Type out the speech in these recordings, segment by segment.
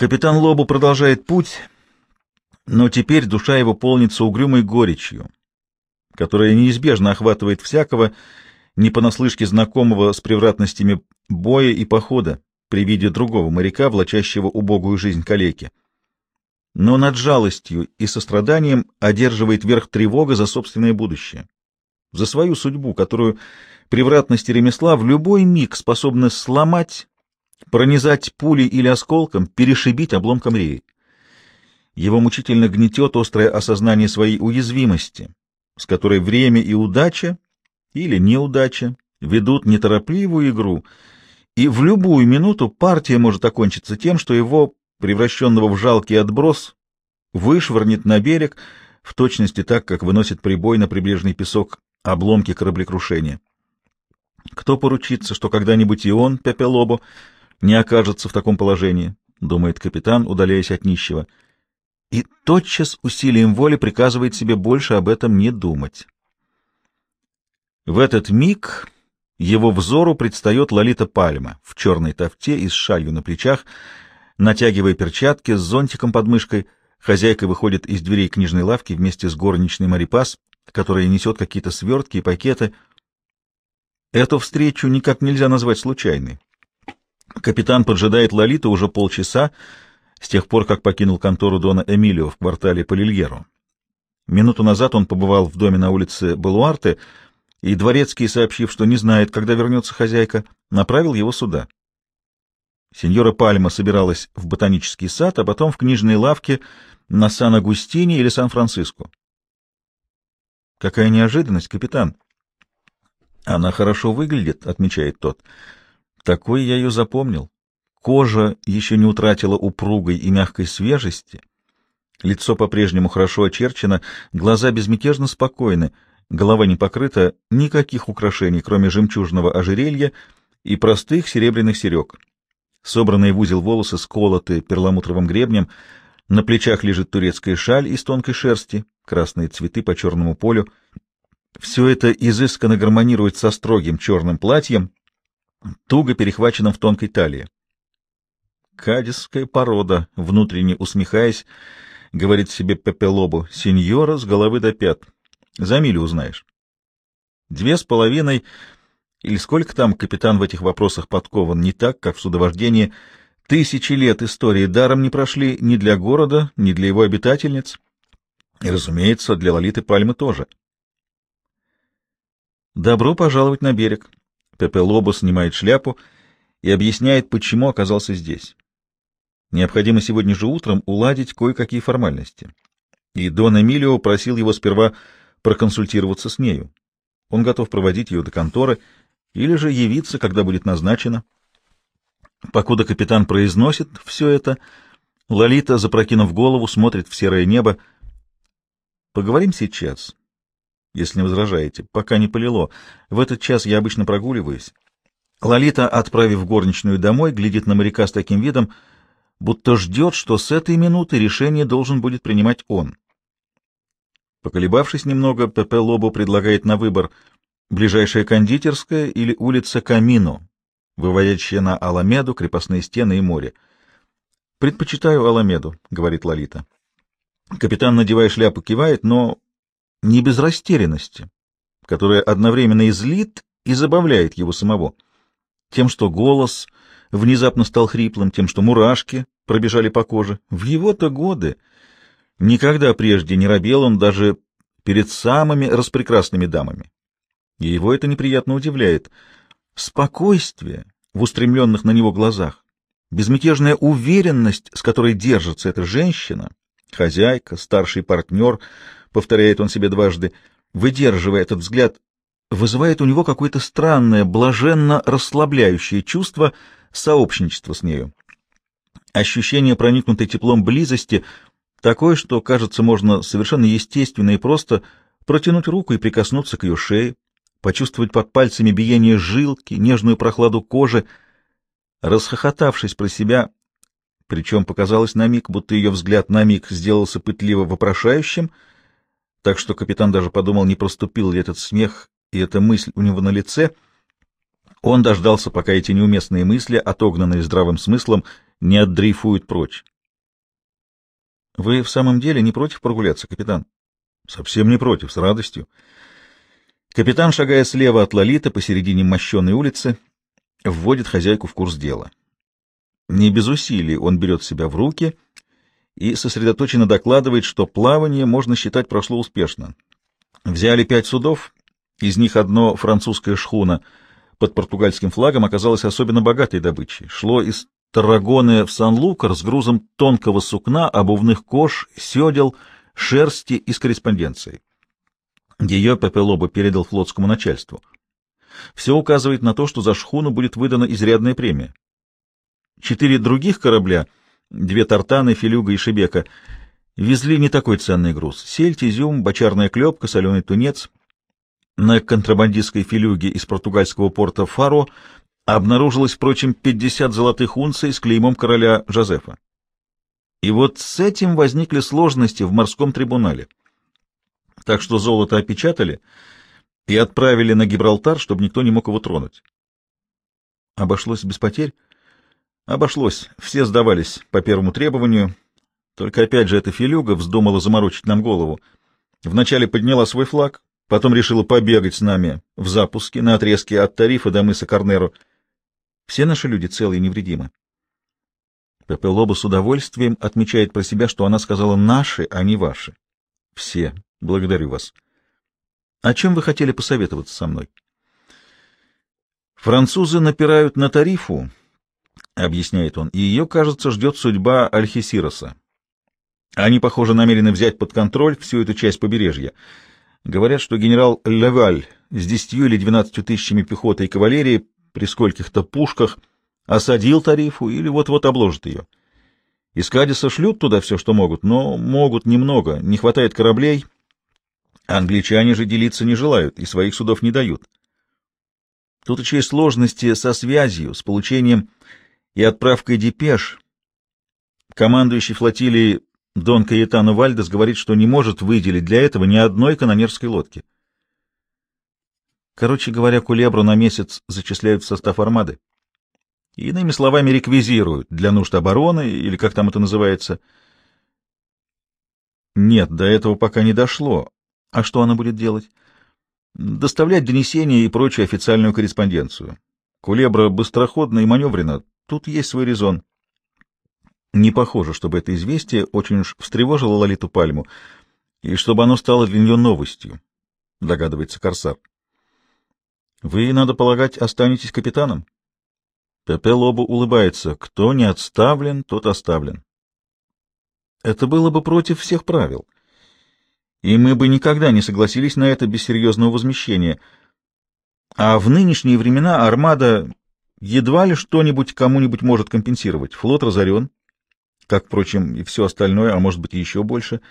Капитан Лобу продолжает путь, но теперь душа его полнится угрюмой горечью, которая неизбежно охватывает всякого, не понаслышке знакомого с превратностями боя и похода при виде другого моряка, влачащего убогую жизнь калеки. Но над жалостью и состраданием одерживает верх тревога за собственное будущее, за свою судьбу, которую превратности ремесла в любой миг способны сломать, пронизать пулей или осколком, перешибить обломком реи. Его мучительно гнетет острое осознание своей уязвимости, с которой время и удача или неудача ведут неторопливую игру, и в любую минуту партия может окончиться тем, что его, превращенного в жалкий отброс, вышвырнет на берег, в точности так, как выносит прибой на прибрежный песок обломки кораблекрушения. Кто поручится, что когда-нибудь и он, Пепелобо, не окажется в таком положении, — думает капитан, удаляясь от нищего, и тотчас усилием воли приказывает себе больше об этом не думать. В этот миг его взору предстает Лолита Пальма в черной тофте и с шалью на плечах, натягивая перчатки с зонтиком под мышкой, хозяйка выходит из дверей книжной лавки вместе с горничной Марипас, которая несет какие-то свертки и пакеты. Эту встречу никак нельзя назвать случайной. Капитан поджидает Лолиту уже полчаса, с тех пор, как покинул контору Дона Эмилио в квартале Полильеро. Минуту назад он побывал в доме на улице Балуарте, и дворецкий, сообщив, что не знает, когда вернется хозяйка, направил его сюда. Сеньора Пальма собиралась в ботанический сад, а потом в книжные лавки на Сан-Агустине или Сан-Франциско. Какая неожиданность, капитан! Она хорошо выглядит, отмечает тот. Такой я ее запомнил. Кожа еще не утратила упругой и мягкой свежести. Лицо по-прежнему хорошо очерчено, глаза безмятежно спокойны, голова не покрыта, никаких украшений, кроме жемчужного ожерелья и простых серебряных серег. Собранные в узел волосы сколоты перламутровым гребнем, на плечах лежит турецкая шаль из тонкой шерсти, красные цветы по черному полю. Все это изысканно гармонирует со строгим черным платьем, туго перехваченным в тонкой талии. Кадисская порода, внутренне усмехаясь, говорит себе Пепелобу, сеньора с головы до пят. За милю узнаешь. Две с половиной, или сколько там капитан в этих вопросах подкован, не так, как в судовождении, тысячи лет истории даром не прошли ни для города, ни для его обитательниц, и, разумеется, для Лолиты Пальмы тоже. Добро пожаловать на берег. Пепе Лобо снимает шляпу и объясняет, почему оказался здесь. Необходимо сегодня же утром уладить кое-какие формальности. И Дон Эмилио просил его сперва проконсультироваться с нею. Он готов проводить ее до конторы или же явиться, когда будет назначено. Покуда капитан произносит все это, Лолита, запрокинув голову, смотрит в серое небо. «Поговорим сейчас, если не возражаете, пока не полило. В этот час я обычно прогуливаюсь». Лолита, отправив горничную домой, глядит на моряка с таким видом, будто ждет, что с этой минуты решение должен будет принимать он. Поколебавшись немного, Пепе Лобо предлагает на выбор ближайшая кондитерская или улица Камино, выводящая на Аламеду, крепостные стены и море. «Предпочитаю Аламеду», — говорит Лолита. Капитан, надевая шляпу, кивает, но не без растерянности, которая одновременно и злит и забавляет его самого. Тем, что голос внезапно стал хриплым, тем, что мурашки пробежали по коже. В его-то годы никогда прежде не робел он даже перед самыми распрекрасными дамами. И его это неприятно удивляет. Спокойствие в устремленных на него глазах, безмятежная уверенность, с которой держится эта женщина, хозяйка, старший партнер, повторяет он себе дважды, выдерживая этот взгляд, вызывает у него какое-то странное, блаженно расслабляющее чувство — сообщничество с нею. Ощущение проникнутой теплом близости такое, что, кажется, можно совершенно естественно и просто протянуть руку и прикоснуться к ее шее, почувствовать под пальцами биение жилки, нежную прохладу кожи. Расхохотавшись про себя, причем показалось на миг, будто ее взгляд на миг сделался пытливо вопрошающим, так что капитан даже подумал, не проступил ли этот смех и эта мысль у него на лице — он дождался, пока эти неуместные мысли, отогнанные здравым смыслом, не отдрейфуют прочь. — Вы в самом деле не против прогуляться, капитан? — Совсем не против, с радостью. Капитан, шагая слева от Лолиты посередине мощенной улицы, вводит хозяйку в курс дела. Не без усилий он берет себя в руки и сосредоточенно докладывает, что плавание, можно считать, прошло успешно. Взяли пять судов, из них одно французская шхуна под португальским флагом оказалась особенно богатой добычей. Шло из Таррагоны в Сан-Лукар с грузом тонкого сукна, обувных кож, седел, шерсти и с корреспонденцией. Ее Пепелоба передал флотскому начальству. Все указывает на то, что за шхуну будет выдана изрядная премия. Четыре других корабля, две тартаны, филюга и шебека, везли не такой ценный груз. Сельдь, изюм, бочарная клепка, соленый тунец. На контрабандистской филюге из португальского порта Фаро обнаружилось, впрочем, 50 золотых унций с клеймом короля Жозефа. И вот с этим возникли сложности в морском трибунале. Так что золото опечатали и отправили на Гибралтар, чтобы никто не мог его тронуть. Обошлось без потерь? Обошлось. Все сдавались по первому требованию. Только опять же эта филюга вздумала заморочить нам голову. Вначале подняла свой флаг, потом решила побегать с нами в запуске на отрезке от Тарифа до мыса Корнеру. Все наши люди целы и невредимы. Пепе с удовольствием отмечает про себя, что она сказала «наши», а не «ваши». Все. Благодарю вас. О чем вы хотели посоветоваться со мной? Французы напирают на тарифу, — объясняет он, — и ее, кажется, ждет судьба Альхисироса. Они, похоже, намерены взять под контроль всю эту часть побережья. Говорят, что генерал Леваль с десятью или двенадцатью тысячами пехоты и кавалерии при скольких-то пушках осадил тарифу или вот-вот обложит ее. Из Кадиса шлют туда все, что могут, но могут немного, не хватает кораблей. Англичане же делиться не желают и своих судов не дают. Тут еще и сложности со связью, с получением и отправкой депеш. Командующий флотилией Дон Каэтано Вальдес говорит, что не может выделить для этого ни одной канонерской лодки. Короче говоря, Кулебру на месяц зачисляют в состав армады. Иными словами, реквизируют для нужд обороны, или как там это называется. Нет, до этого пока не дошло. А что она будет делать? Доставлять донесения и прочую официальную корреспонденцию. Кулебра быстроходна и маневрена, тут есть свой резон. Не похоже, чтобы это известие очень уж встревожило Лолиту Пальму, и чтобы оно стало для нее новостью, догадывается Корсар. Вы, надо полагать, останетесь капитаном? Пепе Лобо улыбается. Кто не отставлен, тот оставлен. Это было бы против всех правил. И мы бы никогда не согласились на это без серьезного возмещения. А в нынешние времена армада едва ли что-нибудь кому-нибудь может компенсировать. Флот разорен, как, впрочем, и все остальное, а может быть, еще больше —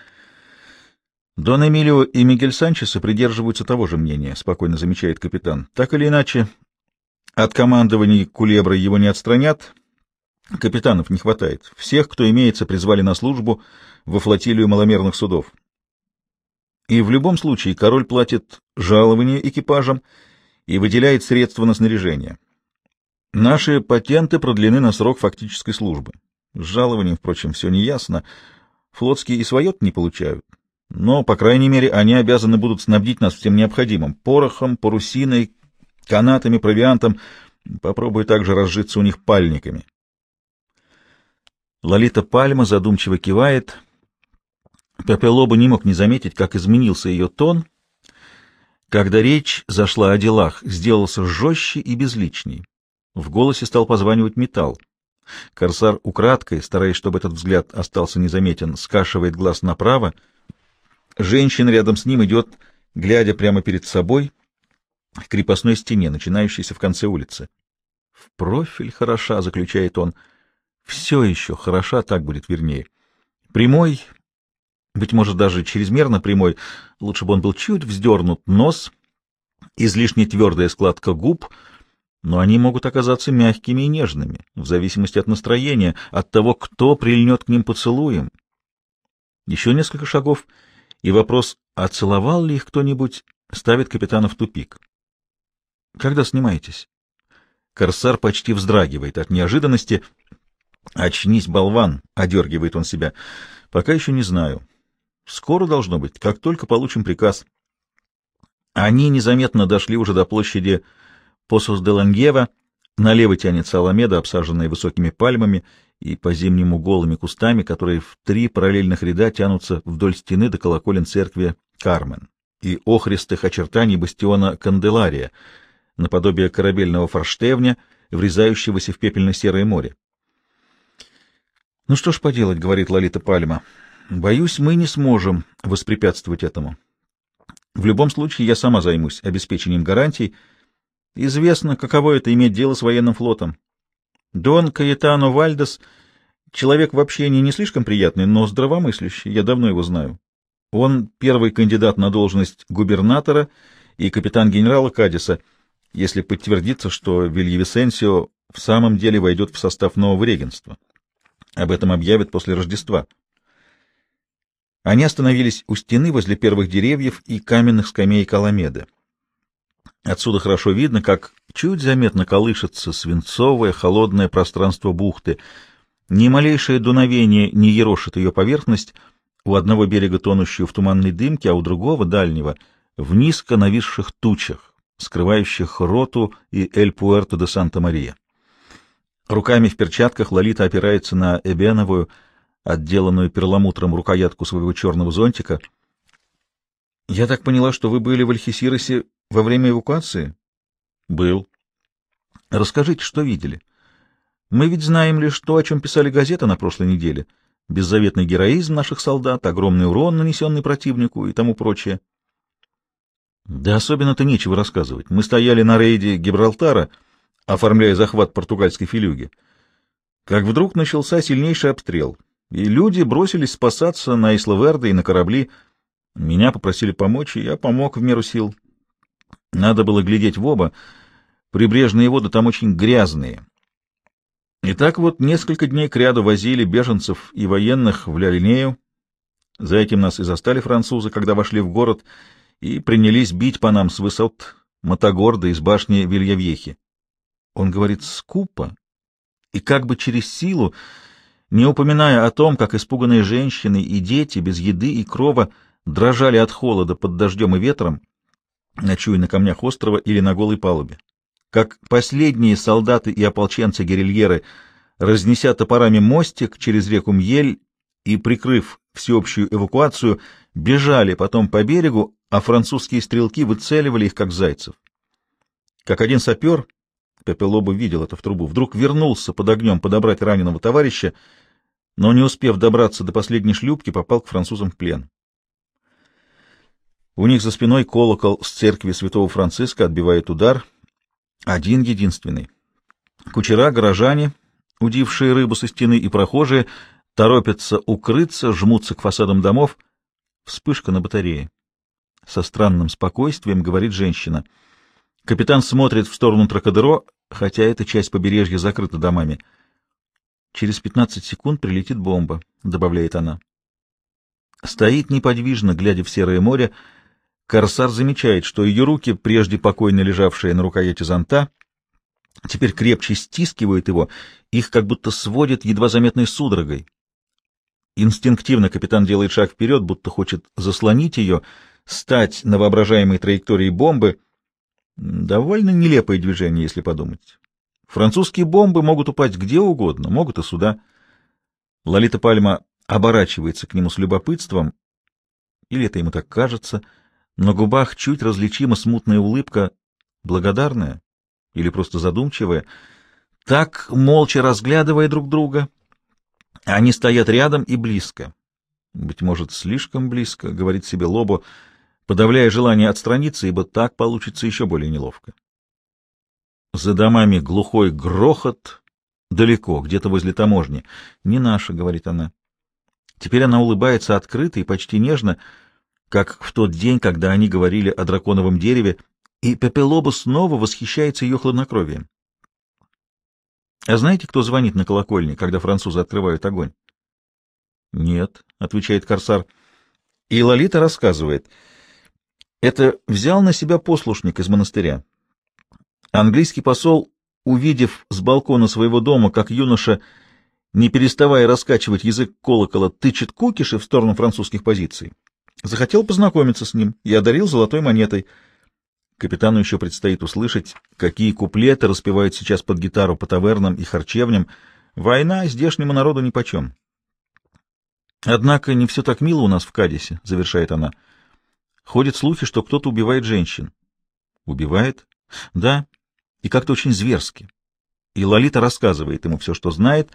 Дон Эмилио и Мигель Санчеса придерживаются того же мнения, спокойно замечает капитан. Так или иначе, от командований Кулебра его не отстранят. Капитанов не хватает. Всех, кто имеется, призвали на службу во флотилию маломерных судов. И в любом случае король платит жалование экипажам и выделяет средства на снаряжение. Наши патенты продлены на срок фактической службы. С жалованием, впрочем, все неясно. Флотские и свое не получают. Но, по крайней мере, они обязаны будут снабдить нас всем необходимым — порохом, парусиной, канатами, провиантом. Попробую также разжиться у них пальниками. Лолита Пальма задумчиво кивает. Пепелоба не мог не заметить, как изменился ее тон, когда речь зашла о делах, сделался жестче и безличней. В голосе стал позванивать металл. Корсар украдкой, стараясь, чтобы этот взгляд остался незаметен, скашивает глаз направо — Женщина рядом с ним идет, глядя прямо перед собой, к крепостной стене, начинающейся в конце улицы. В профиль хороша, заключает он. Все еще хороша, так будет вернее. Прямой, быть может, даже чрезмерно прямой, лучше бы он был чуть вздернут нос, излишне твердая складка губ, но они могут оказаться мягкими и нежными, в зависимости от настроения, от того, кто прильнет к ним поцелуем. Еще несколько шагов — и вопрос, а целовал ли их кто-нибудь, ставит капитана в тупик. «Когда снимаетесь?» Корсар почти вздрагивает от неожиданности. «Очнись, болван!» — одергивает он себя. «Пока еще не знаю. Скоро должно быть, как только получим приказ». Они незаметно дошли уже до площади Посус де Лангева. Налево тянется Аламеда, обсаженная высокими пальмами и по-зимнему голыми кустами, которые в три параллельных ряда тянутся вдоль стены до колоколен церкви Кармен и охристых очертаний бастиона Канделария, наподобие корабельного форштевня, врезающегося в пепельно-серое море. «Ну что ж поделать», — говорит Лолита Пальма, — «боюсь, мы не сможем воспрепятствовать этому. В любом случае я сама займусь обеспечением гарантий. Известно, каково это иметь дело с военным флотом. Дон Каэтано Вальдес — человек в общении не слишком приятный, но здравомыслящий, я давно его знаю. Он первый кандидат на должность губернатора и капитан генерала Кадиса, если подтвердится, что Вильявисенсио в самом деле войдет в состав нового регенства. Об этом объявят после Рождества. Они остановились у стены возле первых деревьев и каменных скамеек Аламеды. Отсюда хорошо видно, как чуть заметно колышется свинцовое холодное пространство бухты. Ни малейшее дуновение не ерошит ее поверхность, у одного берега тонущую в туманной дымке, а у другого, дальнего, в низко нависших тучах, скрывающих Роту и Эль-Пуэрто де Санта-Мария. Руками в перчатках Лолита опирается на эбеновую, отделанную перламутром рукоятку своего черного зонтика. «Я так поняла, что вы были в Альхисиросе во время эвакуации?» «Был». «Расскажите, что видели? Мы ведь знаем лишь то, о чем писали газеты на прошлой неделе. Беззаветный героизм наших солдат, огромный урон, нанесенный противнику и тому прочее». «Да особенно-то нечего рассказывать. Мы стояли на рейде Гибралтара, оформляя захват португальской филюги. Как вдруг начался сильнейший обстрел» и люди бросились спасаться на Иславерде и на корабли. Меня попросили помочь, и я помог в меру сил. Надо было глядеть в оба. Прибрежные воды там очень грязные. И так вот несколько дней кряду возили беженцев и военных в Ля-Линею. За этим нас и застали французы, когда вошли в город и принялись бить по нам с высот Мотогорда из башни Вильявьехи. Он говорит скупо и как бы через силу, не упоминая о том, как испуганные женщины и дети без еды и крова дрожали от холода под дождем и ветром, ночуя на камнях острова или на голой палубе. Как последние солдаты и ополченцы-гирильеры, разнеся топорами мостик через реку Мьель и, прикрыв всеобщую эвакуацию, бежали потом по берегу, а французские стрелки выцеливали их, как зайцев. Как один сапер, Пепелоба видел это в трубу, вдруг вернулся под огнем подобрать раненого товарища, но, не успев добраться до последней шлюпки, попал к французам в плен. У них за спиной колокол с церкви святого Франциска отбивает удар, один единственный. Кучера, горожане, удившие рыбу со стены, и прохожие торопятся укрыться, жмутся к фасадам домов. Вспышка на батарее. Со странным спокойствием говорит женщина. Капитан смотрит в сторону Тракадеро, хотя эта часть побережья закрыта домами — Через 15 секунд прилетит бомба, — добавляет она. Стоит неподвижно, глядя в серое море. Корсар замечает, что ее руки, прежде покойно лежавшие на рукояти зонта, теперь крепче стискивают его, их как будто сводит едва заметной судорогой. Инстинктивно капитан делает шаг вперед, будто хочет заслонить ее, стать на воображаемой траектории бомбы. Довольно нелепое движение, если подумать. Французские бомбы могут упасть где угодно, могут и сюда. Лолита Пальма оборачивается к нему с любопытством, или это ему так кажется, на губах чуть различима смутная улыбка, благодарная или просто задумчивая. Так, молча разглядывая друг друга, они стоят рядом и близко. Быть может, слишком близко, говорит себе Лобо, подавляя желание отстраниться, ибо так получится еще более неловко. За домами глухой грохот, далеко, где-то возле таможни. «Не наша», — говорит она. Теперь она улыбается открыто и почти нежно, как в тот день, когда они говорили о драконовом дереве, и Пепелоба снова восхищается ее хладнокровием. «А знаете, кто звонит на колокольне, когда французы открывают огонь?» «Нет», — отвечает Корсар. И Лолита рассказывает. «Это взял на себя послушник из монастыря. Английский посол, увидев с балкона своего дома, как юноша не переставая раскачивать язык колокола, тычет кукиши в сторону французских позиций. Захотел познакомиться с ним и одарил золотой монетой. Капитану еще предстоит услышать, какие куплеты распевают сейчас под гитару по тавернам и харчевням. Война здешнему народу нипочем. Однако не все так мило у нас в Кадисе, — завершает она. Ходят слухи, что кто-то убивает женщин. Убивает? Да, и как-то очень зверски. И Лолита рассказывает ему все, что знает,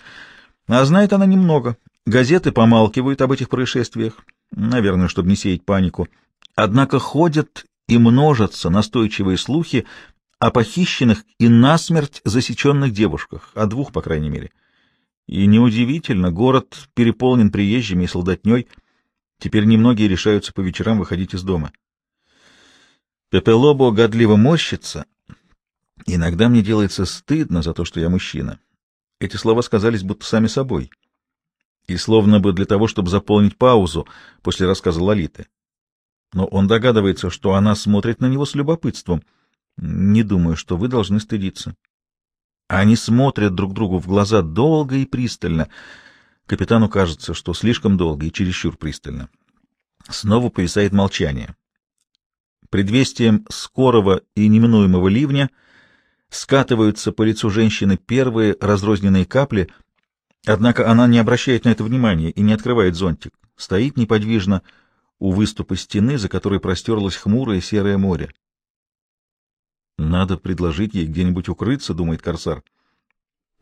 а знает она немного. Газеты помалкивают об этих происшествиях, наверное, чтобы не сеять панику. Однако ходят и множатся настойчивые слухи о похищенных и насмерть засеченных девушках, о двух, по крайней мере. И неудивительно, город переполнен приезжими и солдатней. Теперь немногие решаются по вечерам выходить из дома. Пепелобо годливо морщится. Иногда мне делается стыдно за то, что я мужчина. Эти слова сказались будто сами собой. И словно бы для того, чтобы заполнить паузу после рассказа Лолиты. Но он догадывается, что она смотрит на него с любопытством. Не думаю, что вы должны стыдиться. Они смотрят друг другу в глаза долго и пристально. Капитану кажется, что слишком долго и чересчур пристально. Снова повисает молчание. Предвестием скорого и неминуемого ливня скатываются по лицу женщины первые разрозненные капли, однако она не обращает на это внимания и не открывает зонтик. Стоит неподвижно у выступа стены, за которой простерлось хмурое серое море. Надо предложить ей где-нибудь укрыться, думает корсар.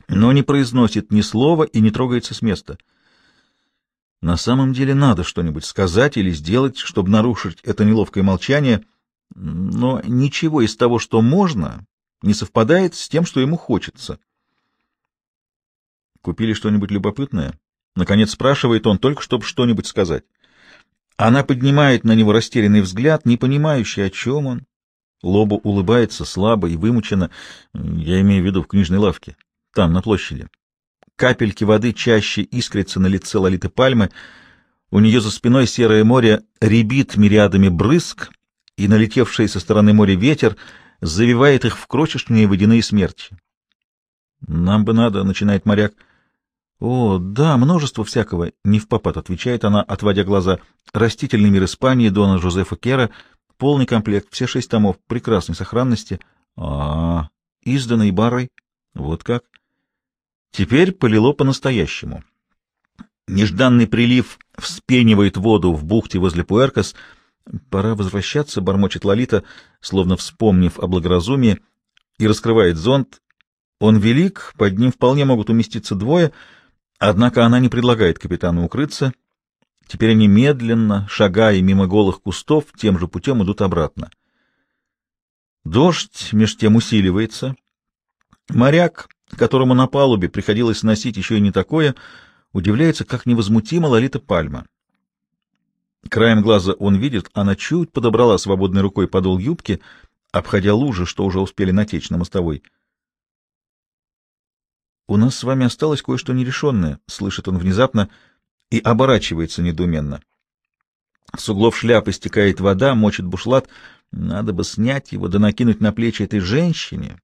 Но не произносит ни слова и не трогается с места. На самом деле надо что-нибудь сказать или сделать, чтобы нарушить это неловкое молчание, но ничего из того, что можно, не совпадает с тем, что ему хочется. Купили что-нибудь любопытное? Наконец спрашивает он, только чтобы что-нибудь сказать. Она поднимает на него растерянный взгляд, не понимающий, о чем он, Лобу улыбается слабо и вымученно, я имею в виду в книжной лавке, там, на площади. Капельки воды чаще искрятся на лице Лолиты Пальмы, у нее за спиной серое море рябит мириадами брызг, и налетевший со стороны моря ветер завивает их в крошечные водяные смерти. «Нам бы надо», — начинает моряк. «О, да, множество всякого», — не в попад отвечает она, отводя глаза. «Растительный мир Испании, Дона Жозефа Кера — Полный комплект, все шесть томов, прекрасной сохранности. А, -а, -а изданный барой. Вот как. Теперь полило по-настоящему. Нежданный прилив вспенивает воду в бухте возле Пуэркос. Пора возвращаться, бормочет Лолита, словно вспомнив о благоразумии, и раскрывает зонт. Он велик, под ним вполне могут уместиться двое, однако она не предлагает капитану укрыться Теперь они медленно, шагая мимо голых кустов, тем же путем идут обратно. Дождь меж тем усиливается. Моряк, которому на палубе приходилось носить еще и не такое, удивляется, как невозмутимо Лолита Пальма. Краем глаза он видит, она чуть подобрала свободной рукой подол юбки, обходя лужи, что уже успели натечь на мостовой. «У нас с вами осталось кое-что нерешенное», — слышит он внезапно, — и оборачивается недоуменно. С углов шляпы стекает вода, мочит бушлат. Надо бы снять его, да накинуть на плечи этой женщине,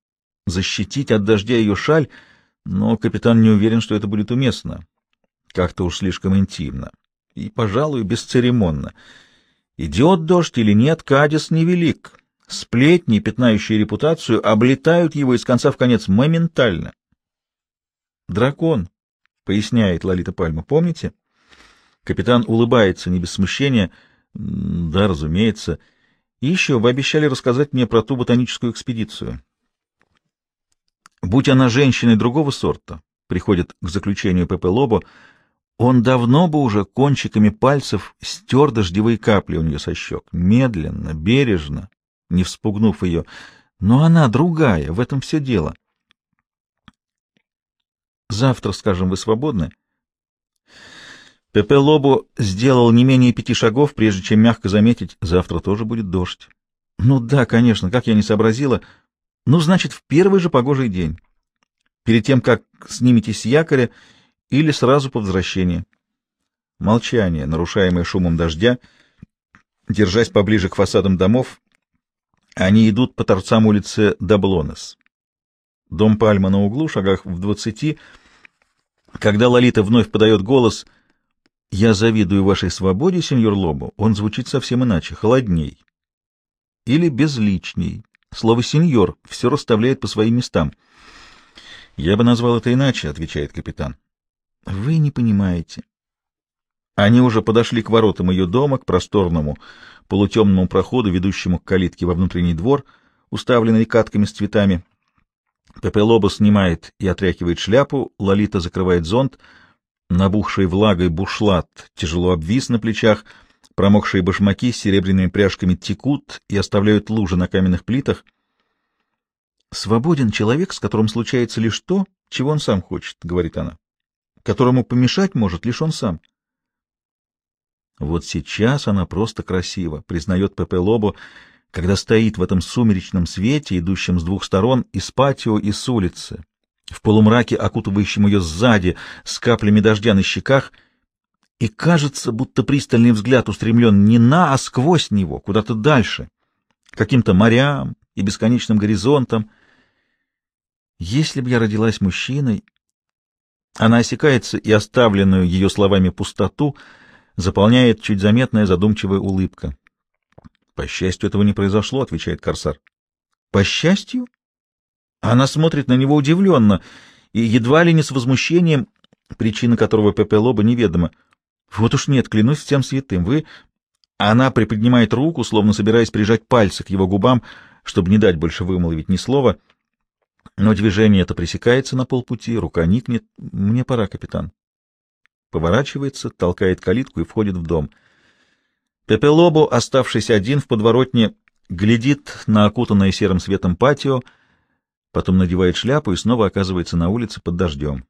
защитить от дождя ее шаль, но капитан не уверен, что это будет уместно. Как-то уж слишком интимно и, пожалуй, бесцеремонно. Идет дождь или нет, Кадис невелик. Сплетни, пятнающие репутацию, облетают его из конца в конец моментально. «Дракон», — поясняет Лолита Пальма, — помните? Капитан улыбается, не без смущения. Да, разумеется. И еще вы обещали рассказать мне про ту ботаническую экспедицию. Будь она женщиной другого сорта, приходит к заключению П.П. Лобо, он давно бы уже кончиками пальцев стер дождевые капли у нее со щек, медленно, бережно, не вспугнув ее. Но она другая, в этом все дело. Завтра, скажем, вы свободны? Пепе Лобо сделал не менее пяти шагов, прежде чем мягко заметить, завтра тоже будет дождь. Ну да, конечно, как я не сообразила. Ну, значит, в первый же погожий день. Перед тем, как сниметесь с якоря или сразу по возвращении. Молчание, нарушаемое шумом дождя, держась поближе к фасадам домов, они идут по торцам улицы Даблонес. Дом Пальма на углу, шагах в двадцати, Когда Лолита вновь подает голос «Я завидую вашей свободе, сеньор Лобо», он звучит совсем иначе, холодней. Или безличней. Слово «сеньор» все расставляет по своим местам. «Я бы назвал это иначе», — отвечает капитан. «Вы не понимаете». Они уже подошли к воротам ее дома, к просторному полутемному проходу, ведущему к калитке во внутренний двор, уставленный катками с цветами. Пепе снимает и отряхивает шляпу, Лолита закрывает зонт, набухший влагой бушлат тяжело обвис на плечах, промокшие башмаки с серебряными пряжками текут и оставляют лужи на каменных плитах. «Свободен человек, с которым случается лишь то, чего он сам хочет», — говорит она, — «которому помешать может лишь он сам». Вот сейчас она просто красива, признает Пепе когда стоит в этом сумеречном свете, идущем с двух сторон, из патио и с улицы, в полумраке, окутывающем ее сзади, с каплями дождя на щеках, и кажется, будто пристальный взгляд устремлен не на, а сквозь него, куда-то дальше, каким-то морям и бесконечным горизонтом. Если бы я родилась мужчиной... Она осекается, и оставленную ее словами пустоту заполняет чуть заметная задумчивая улыбка. По счастью, этого не произошло, отвечает Корсар. По счастью? Она смотрит на него удивленно и едва ли не с возмущением, причина которого Пепе Лоба неведома. Вот уж нет, клянусь всем святым, вы... Она приподнимает руку, словно собираясь прижать пальцы к его губам, чтобы не дать больше вымолвить ни слова. Но движение это пресекается на полпути, рука никнет. Мне пора, капитан. Поворачивается, толкает калитку и входит в дом — Пепелобо, оставшись один в подворотне, глядит на окутанное серым светом патио, потом надевает шляпу и снова оказывается на улице под дождем.